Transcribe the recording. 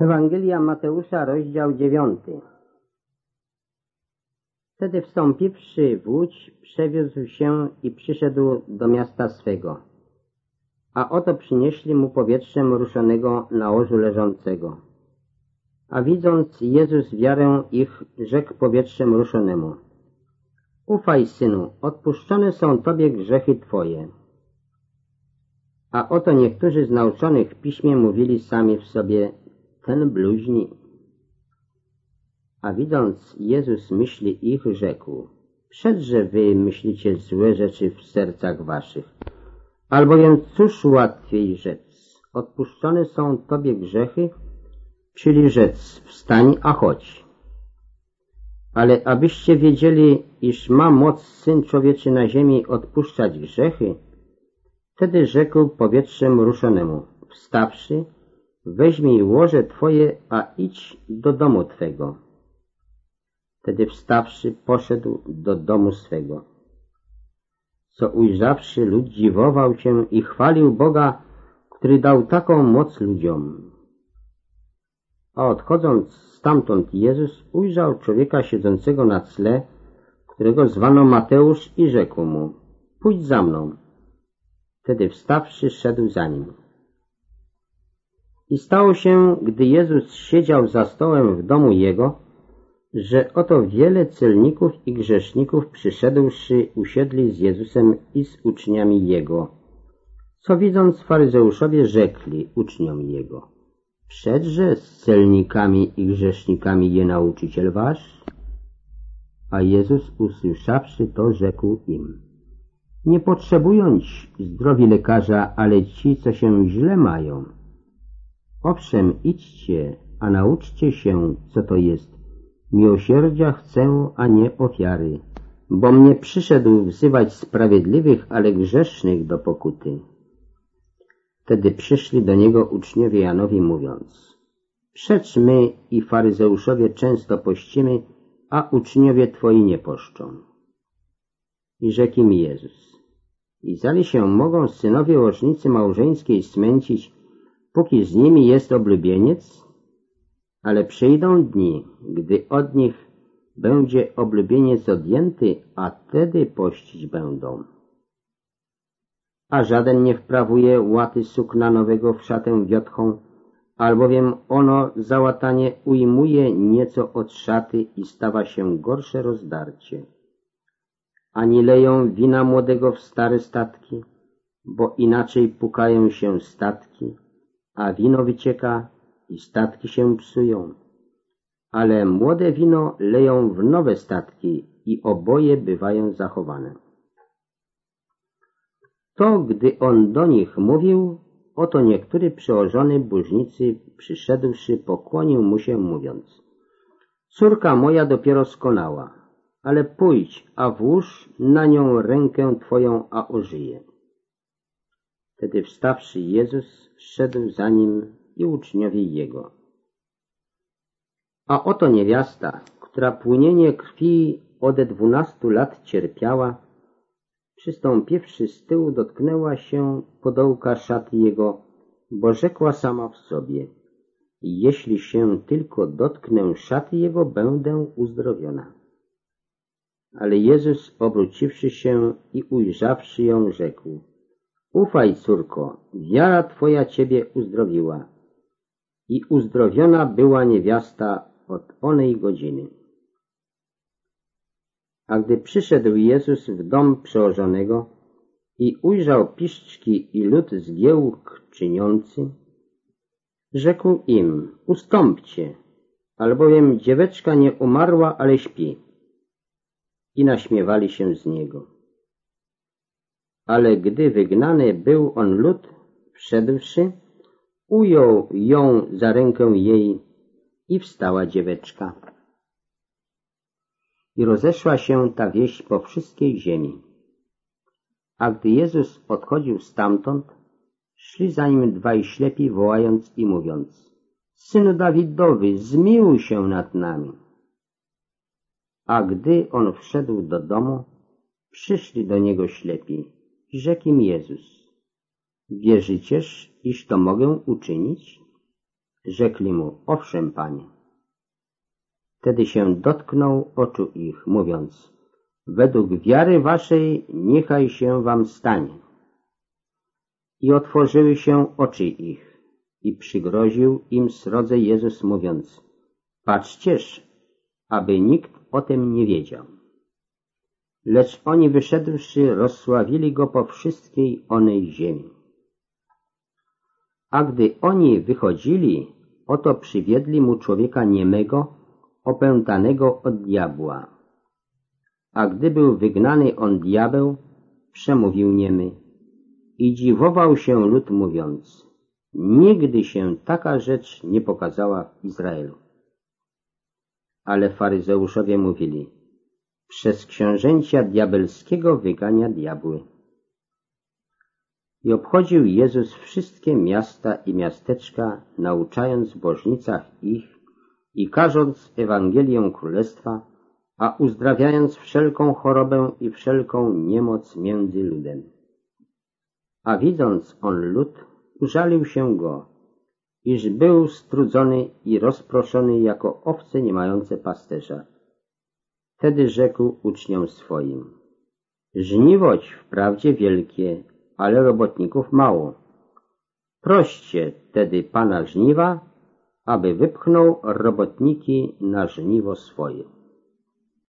Ewangelia Mateusza, rozdział dziewiąty. Wtedy wstąpiwszy w łódź, przewiózł się i przyszedł do miasta swego. A oto przynieśli mu powietrzem ruszonego na łożu leżącego. A widząc Jezus wiarę ich, rzekł powietrzem ruszonemu. Ufaj, synu, odpuszczone są tobie grzechy twoje. A oto niektórzy z nauczonych w piśmie mówili sami w sobie, ten bluźni. A widząc Jezus myśli ich, rzekł, przedże wy myślicie złe rzeczy w sercach waszych. Albowiem cóż łatwiej rzec, odpuszczone są tobie grzechy, czyli rzec, wstań, a chodź. Ale abyście wiedzieli, iż ma moc Syn Człowieczy na ziemi odpuszczać grzechy, wtedy rzekł powietrzem ruszonemu, wstawszy, weźmij łoże twoje, a idź do domu twego. Wtedy wstawszy, poszedł do domu swego. Co ujrzawszy, lud dziwował się i chwalił Boga, który dał taką moc ludziom. A odchodząc stamtąd Jezus ujrzał człowieka siedzącego na tle, którego zwano Mateusz i rzekł mu, pójdź za mną. Wtedy wstawszy, szedł za nim. I stało się, gdy Jezus siedział za stołem w domu Jego, że oto wiele celników i grzeszników przyszedłszy usiedli z Jezusem i z uczniami Jego. Co widząc faryzeuszowie rzekli uczniom Jego. Przedże z celnikami i grzesznikami je nauczyciel wasz? A Jezus usłyszawszy to rzekł im. Nie potrzebują zdrowi lekarza, ale ci, co się źle mają. Owszem, idźcie, a nauczcie się, co to jest. Miłosierdzia chcę, a nie ofiary, bo mnie przyszedł wzywać sprawiedliwych, ale grzesznych do pokuty. Wtedy przyszli do niego uczniowie Janowi mówiąc, Przecz my i faryzeuszowie często pościmy, a uczniowie twoi nie poszczą. I rzekł mi Jezus, i zali się mogą synowie łożnicy małżeńskiej smęcić, póki z nimi jest oblubieniec, ale przyjdą dni, gdy od nich będzie oblubieniec odjęty, a wtedy pościć będą. A żaden nie wprawuje łaty sukna nowego w szatę wiotchą, albowiem ono załatanie ujmuje nieco od szaty i stawa się gorsze rozdarcie. Ani leją wina młodego w stare statki, bo inaczej pukają się statki, a wino wycieka i statki się psują. Ale młode wino leją w nowe statki i oboje bywają zachowane. To, gdy on do nich mówił, oto niektóry przełożony burznicy przyszedłszy pokłonił mu się mówiąc Córka moja dopiero skonała, ale pójdź, a włóż na nią rękę twoją, a ożyje. Wtedy wstawszy Jezus szedł za nim i uczniowie Jego. A oto niewiasta, która płynienie krwi ode dwunastu lat cierpiała, przystąpiwszy z tyłu dotknęła się podołka szaty Jego, bo rzekła sama w sobie, jeśli się tylko dotknę szaty Jego, będę uzdrowiona. Ale Jezus, obróciwszy się i ujrzawszy ją, rzekł, Ufaj, córko, wiara Twoja Ciebie uzdrowiła. I uzdrowiona była niewiasta od onej godziny. A gdy przyszedł Jezus w dom przełożonego i ujrzał piszczki i lud zgiełk czyniący, rzekł im, ustąpcie, albowiem dzieweczka nie umarła, ale śpi. I naśmiewali się z niego. Ale gdy wygnany był on lud, wszedłszy, ujął ją za rękę jej i wstała dzieweczka. I rozeszła się ta wieść po wszystkiej ziemi. A gdy Jezus odchodził stamtąd, szli za nim dwaj ślepi, wołając i mówiąc Synu Dawidowy, zmiłuj się nad nami. A gdy on wszedł do domu, przyszli do niego ślepi rzekł im Jezus, wierzycież, iż to mogę uczynić? Rzekli mu, owszem, panie. Wtedy się dotknął oczu ich, mówiąc, według wiary waszej niechaj się wam stanie. I otworzyły się oczy ich i przygroził im srodze Jezus, mówiąc, patrzcież, aby nikt o tym nie wiedział. Lecz oni wyszedłszy, rozsławili go po wszystkiej onej ziemi. A gdy oni wychodzili, oto przywiedli mu człowieka niemego, opętanego od diabła. A gdy był wygnany on diabeł, przemówił niemy i dziwował się lud mówiąc, nigdy się taka rzecz nie pokazała w Izraelu. Ale faryzeuszowie mówili, przez książęcia diabelskiego wygania diabły. I obchodził Jezus wszystkie miasta i miasteczka, nauczając w bożnicach ich i każąc Ewangelię Królestwa, a uzdrawiając wszelką chorobę i wszelką niemoc między ludem. A widząc on lud, użalił się go, iż był strudzony i rozproszony jako owce nie mające pasterza. Wtedy rzekł uczniom swoim, żniwoć wprawdzie wielkie, ale robotników mało. Proście tedy Pana żniwa, aby wypchnął robotniki na żniwo swoje.